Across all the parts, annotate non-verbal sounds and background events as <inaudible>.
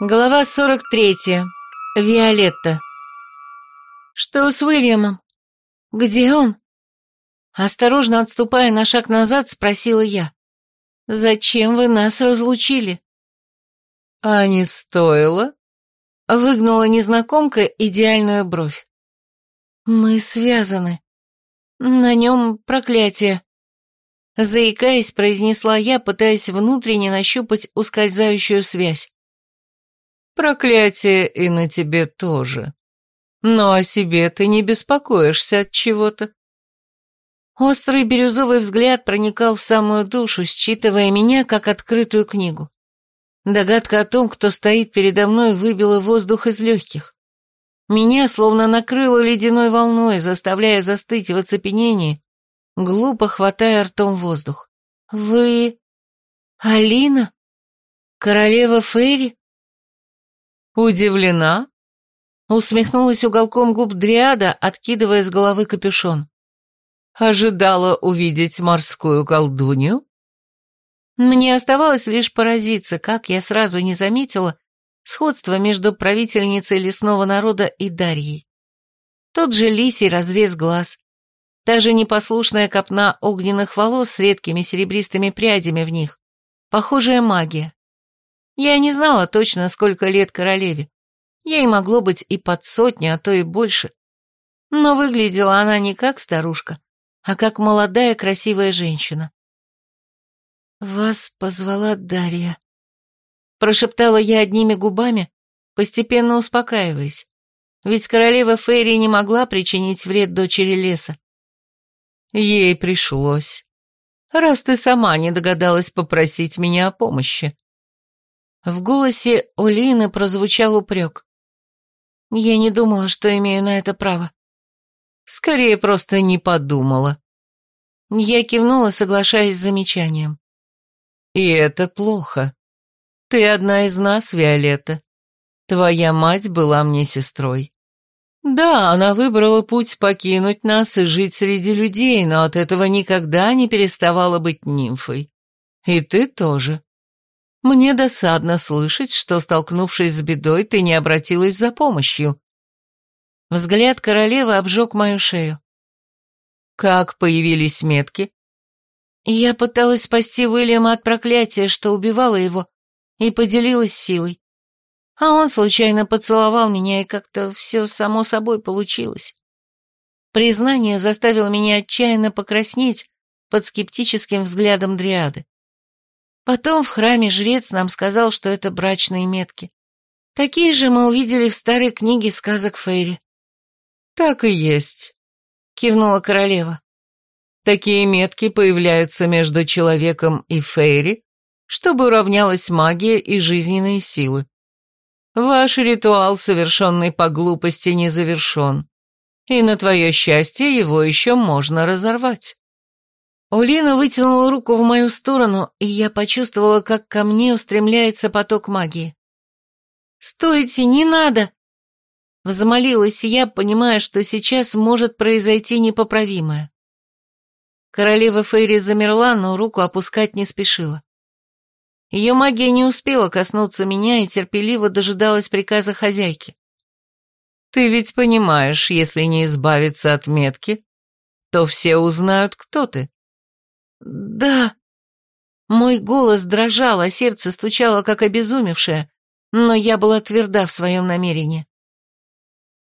Глава 43. Виолетта. Что с Уильямом? Где он? Осторожно отступая на шаг назад, спросила я. Зачем вы нас разлучили? А не стоило? Выгнула незнакомка идеальную бровь. Мы связаны. На нем проклятие. Заикаясь, произнесла я, пытаясь внутренне нащупать ускользающую связь. Проклятие и на тебе тоже. Но о себе ты не беспокоишься от чего-то. Острый бирюзовый взгляд проникал в самую душу, считывая меня как открытую книгу. Догадка о том, кто стоит передо мной, выбила воздух из легких. Меня словно накрыло ледяной волной, заставляя застыть в оцепенении, глупо хватая ртом воздух. «Вы... Алина? Королева Фейри?» «Удивлена?» Усмехнулась уголком губ Дриада, откидывая с головы капюшон. «Ожидала увидеть морскую колдунью?» Мне оставалось лишь поразиться, как я сразу не заметила сходство между правительницей лесного народа и Дарьей. Тот же лисий разрез глаз, та же непослушная копна огненных волос с редкими серебристыми прядями в них, похожая магия. Я не знала точно, сколько лет королеве. Ей могло быть и под сотню, а то и больше. Но выглядела она не как старушка, а как молодая красивая женщина. «Вас позвала Дарья», — прошептала я одними губами, постепенно успокаиваясь, ведь королева Фейри не могла причинить вред дочери леса. Ей пришлось, раз ты сама не догадалась попросить меня о помощи. В голосе Олины прозвучал упрек. Я не думала, что имею на это право. Скорее, просто не подумала. Я кивнула, соглашаясь с замечанием. И это плохо. Ты одна из нас, Виолетта. Твоя мать была мне сестрой. Да, она выбрала путь покинуть нас и жить среди людей, но от этого никогда не переставала быть нимфой. И ты тоже. Мне досадно слышать, что, столкнувшись с бедой, ты не обратилась за помощью. Взгляд королевы обжег мою шею. Как появились метки? Я пыталась спасти Уильяма от проклятия, что убивало его, и поделилась силой. А он случайно поцеловал меня, и как-то все само собой получилось. Признание заставило меня отчаянно покраснеть под скептическим взглядом Дриады. Потом в храме жрец нам сказал, что это брачные метки. Такие же мы увидели в старой книге сказок Фейри. «Так и есть», — кивнула королева. «Такие метки появляются между человеком и Фейри, чтобы уравнялась магия и жизненные силы. Ваш ритуал, совершенный по глупости, не завершен, и на твое счастье его еще можно разорвать». Улина вытянула руку в мою сторону, и я почувствовала, как ко мне устремляется поток магии. «Стойте, не надо!» Взмолилась я, понимая, что сейчас может произойти непоправимое. Королева Фейри замерла, но руку опускать не спешила. Ее магия не успела коснуться меня и терпеливо дожидалась приказа хозяйки. «Ты ведь понимаешь, если не избавиться от метки, то все узнают, кто ты». «Да». Мой голос дрожал, а сердце стучало, как обезумевшее, но я была тверда в своем намерении.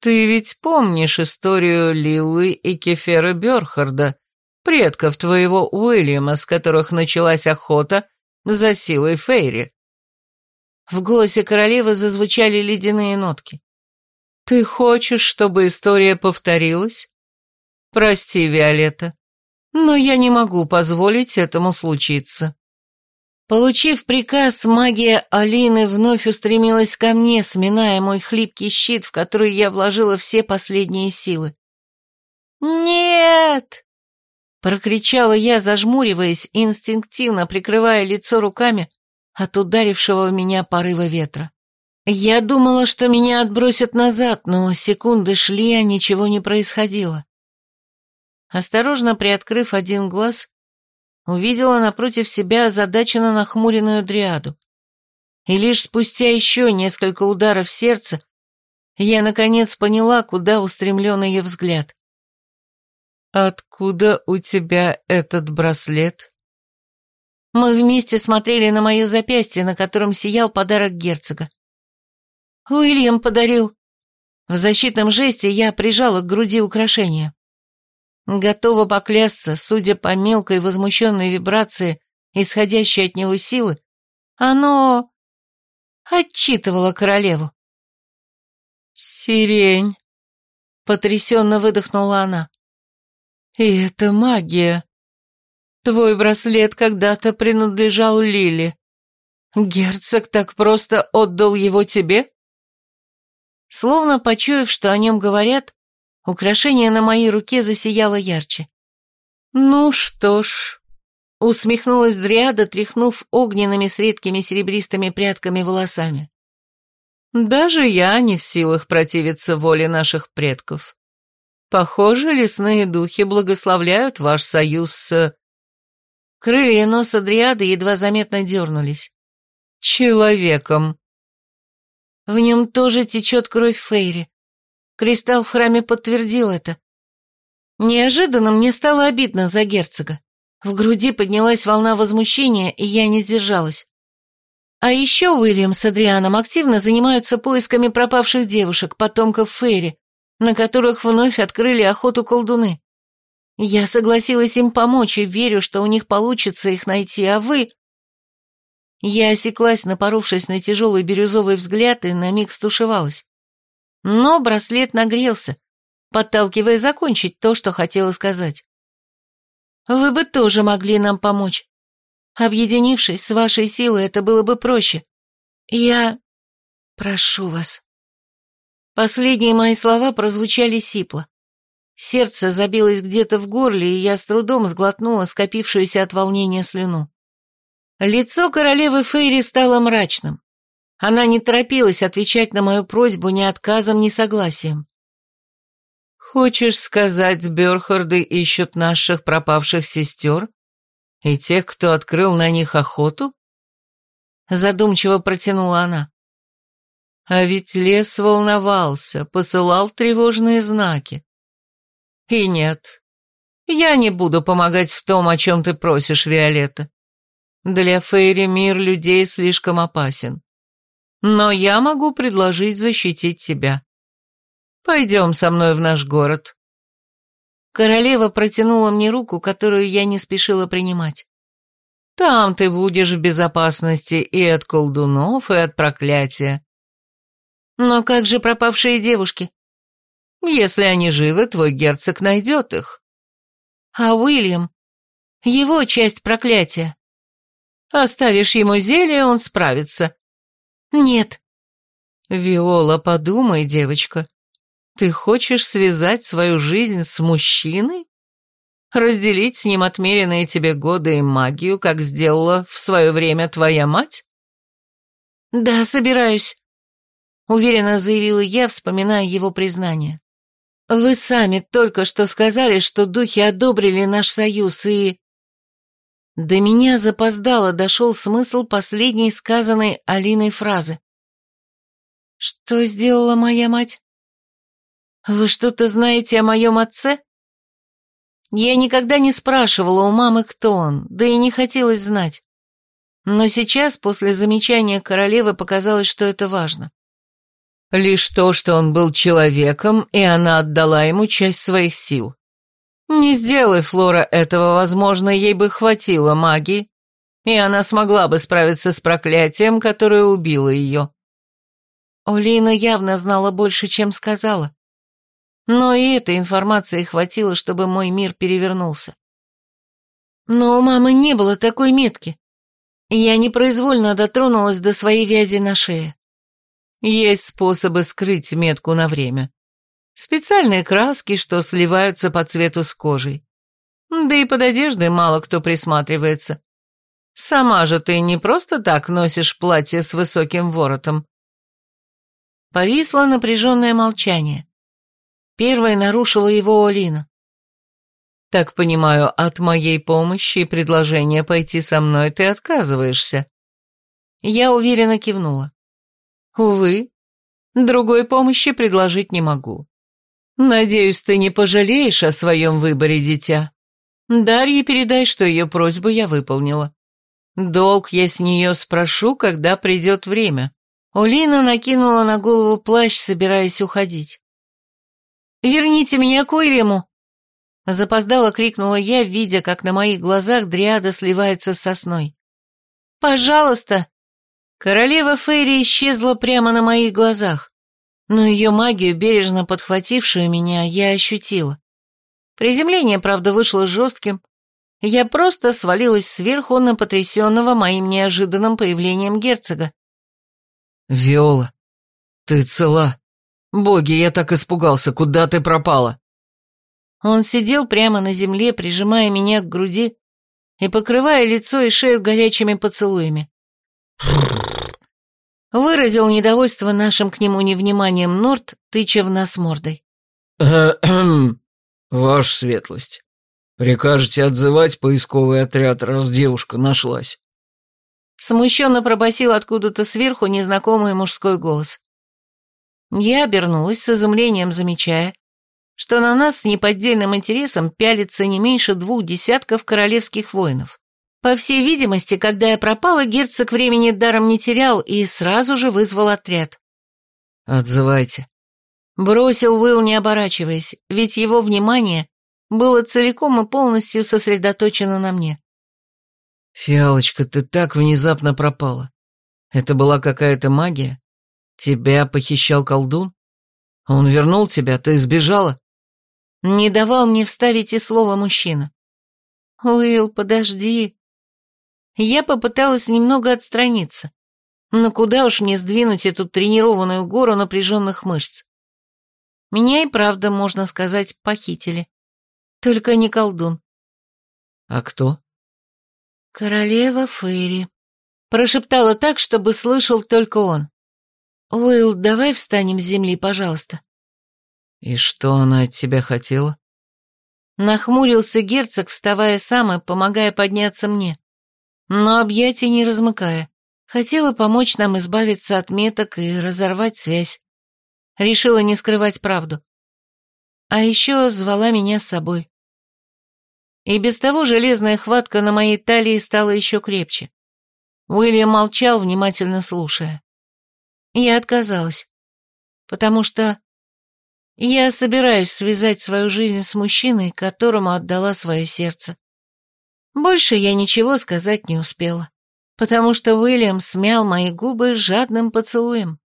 «Ты ведь помнишь историю Лилы и Кефера Бёрхарда, предков твоего Уильяма, с которых началась охота за силой Фейри?» В голосе королевы зазвучали ледяные нотки. «Ты хочешь, чтобы история повторилась? Прости, Виолетта, но я не могу позволить этому случиться». Получив приказ, магия Алины вновь устремилась ко мне, сминая мой хлипкий щит, в который я вложила все последние силы. «Нет!» — прокричала я, зажмуриваясь, инстинктивно прикрывая лицо руками от ударившего в меня порыва ветра. Я думала, что меня отбросят назад, но секунды шли, а ничего не происходило. Осторожно приоткрыв один глаз, увидела напротив себя озадаченно нахмуренную дриаду. И лишь спустя еще несколько ударов сердца я, наконец, поняла, куда устремлен ее взгляд. «Откуда у тебя этот браслет?» Мы вместе смотрели на мое запястье, на котором сиял подарок герцога. Уильям подарил. В защитном жесте я прижала к груди украшение. Готова поклясться, судя по мелкой возмущенной вибрации, исходящей от него силы, оно отчитывало королеву. «Сирень!» — потрясенно выдохнула она. «И это магия!» Твой браслет когда-то принадлежал Лиле. Герцог так просто отдал его тебе? Словно почуяв, что о нем говорят, украшение на моей руке засияло ярче. Ну что ж, усмехнулась Дриада, тряхнув огненными с редкими серебристыми прядками волосами. Даже я не в силах противиться воле наших предков. Похоже, лесные духи благословляют ваш союз с... Крылья носа дриады едва заметно дернулись. «Человеком». В нем тоже течет кровь Фейри. Кристалл в храме подтвердил это. Неожиданно мне стало обидно за герцога. В груди поднялась волна возмущения, и я не сдержалась. А еще Уильям с Адрианом активно занимаются поисками пропавших девушек, потомков Фейри, на которых вновь открыли охоту колдуны. Я согласилась им помочь и верю, что у них получится их найти, а вы...» Я осеклась, напоровшись на тяжелый бирюзовый взгляд, и на миг стушевалась. Но браслет нагрелся, подталкивая закончить то, что хотела сказать. «Вы бы тоже могли нам помочь. Объединившись с вашей силой, это было бы проще. Я... прошу вас». Последние мои слова прозвучали сипло. Сердце забилось где-то в горле, и я с трудом сглотнула скопившуюся от волнения слюну. Лицо королевы Фейри стало мрачным. Она не торопилась отвечать на мою просьбу ни отказом, ни согласием. «Хочешь сказать, Бёрхарды ищут наших пропавших сестер? И тех, кто открыл на них охоту?» Задумчиво протянула она. А ведь лес волновался, посылал тревожные знаки. И нет, я не буду помогать в том, о чем ты просишь, Виолетта. Для Фейри мир людей слишком опасен. Но я могу предложить защитить тебя. Пойдем со мной в наш город. Королева протянула мне руку, которую я не спешила принимать. Там ты будешь в безопасности и от колдунов, и от проклятия. Но как же пропавшие девушки? Если они живы, твой герцог найдет их. А Уильям? Его часть проклятия. Оставишь ему зелье, он справится. Нет. Виола, подумай, девочка. Ты хочешь связать свою жизнь с мужчиной? Разделить с ним отмеренные тебе годы и магию, как сделала в свое время твоя мать? Да, собираюсь, уверенно заявила я, вспоминая его признание. Вы сами только что сказали, что духи одобрили наш союз, и... До меня запоздало дошел смысл последней сказанной Алиной фразы. Что сделала моя мать? Вы что-то знаете о моем отце? Я никогда не спрашивала у мамы, кто он, да и не хотелось знать. Но сейчас, после замечания королевы, показалось, что это важно. Лишь то, что он был человеком, и она отдала ему часть своих сил. Не сделай Флора этого, возможно, ей бы хватило магии, и она смогла бы справиться с проклятием, которое убило ее. Олина явно знала больше, чем сказала. Но и этой информации хватило, чтобы мой мир перевернулся. Но у мамы не было такой метки. Я непроизвольно дотронулась до своей вязи на шее. Есть способы скрыть метку на время. Специальные краски, что сливаются по цвету с кожей. Да и под одеждой мало кто присматривается. Сама же ты не просто так носишь платье с высоким воротом. Повисло напряженное молчание. Первой нарушила его Олина. «Так понимаю, от моей помощи и предложения пойти со мной ты отказываешься?» Я уверенно кивнула. Увы, другой помощи предложить не могу. Надеюсь, ты не пожалеешь о своем выборе, дитя. Дарье передай, что ее просьбу я выполнила. Долг я с нее спрошу, когда придет время. Улина накинула на голову плащ, собираясь уходить. «Верните меня к Уильяму!» Запоздало крикнула я, видя, как на моих глазах дриада сливается с сосной. «Пожалуйста!» Королева Фейри исчезла прямо на моих глазах, но ее магию, бережно подхватившую меня, я ощутила. Приземление, правда, вышло жестким. Я просто свалилась сверху на потрясенного моим неожиданным появлением герцога. «Виола, ты цела? Боги, я так испугался, куда ты пропала?» Он сидел прямо на земле, прижимая меня к груди и покрывая лицо и шею горячими поцелуями. Выразил недовольство нашим к нему невниманием Норт, тыча в нас мордой. <clears throat> «Ваша светлость, прикажете отзывать поисковый отряд, раз девушка нашлась?» Смущенно пробасил откуда-то сверху незнакомый мужской голос. Я обернулась с изумлением, замечая, что на нас с неподдельным интересом пялится не меньше двух десятков королевских воинов. По всей видимости, когда я пропала, герцог времени даром не терял и сразу же вызвал отряд. «Отзывайте», — бросил Уилл, не оборачиваясь, ведь его внимание было целиком и полностью сосредоточено на мне. «Фиалочка, ты так внезапно пропала. Это была какая-то магия? Тебя похищал колдун? Он вернул тебя, ты сбежала?» Не давал мне вставить и слова мужчина. «Уилл, подожди». Я попыталась немного отстраниться. Но куда уж мне сдвинуть эту тренированную гору напряженных мышц? Меня и правда, можно сказать, похитили. Только не колдун. А кто? Королева Фейри. Прошептала так, чтобы слышал только он. Уилл, давай встанем с земли, пожалуйста. «И что она от тебя хотела?» Нахмурился герцог, вставая сам и помогая подняться мне. Но объятия не размыкая. Хотела помочь нам избавиться от меток и разорвать связь. Решила не скрывать правду. А еще звала меня с собой. И без того железная хватка на моей талии стала еще крепче. Уильям молчал, внимательно слушая. Я отказалась, потому что я собираюсь связать свою жизнь с мужчиной, которому отдала свое сердце. Больше я ничего сказать не успела, потому что Уильям смял мои губы жадным поцелуем.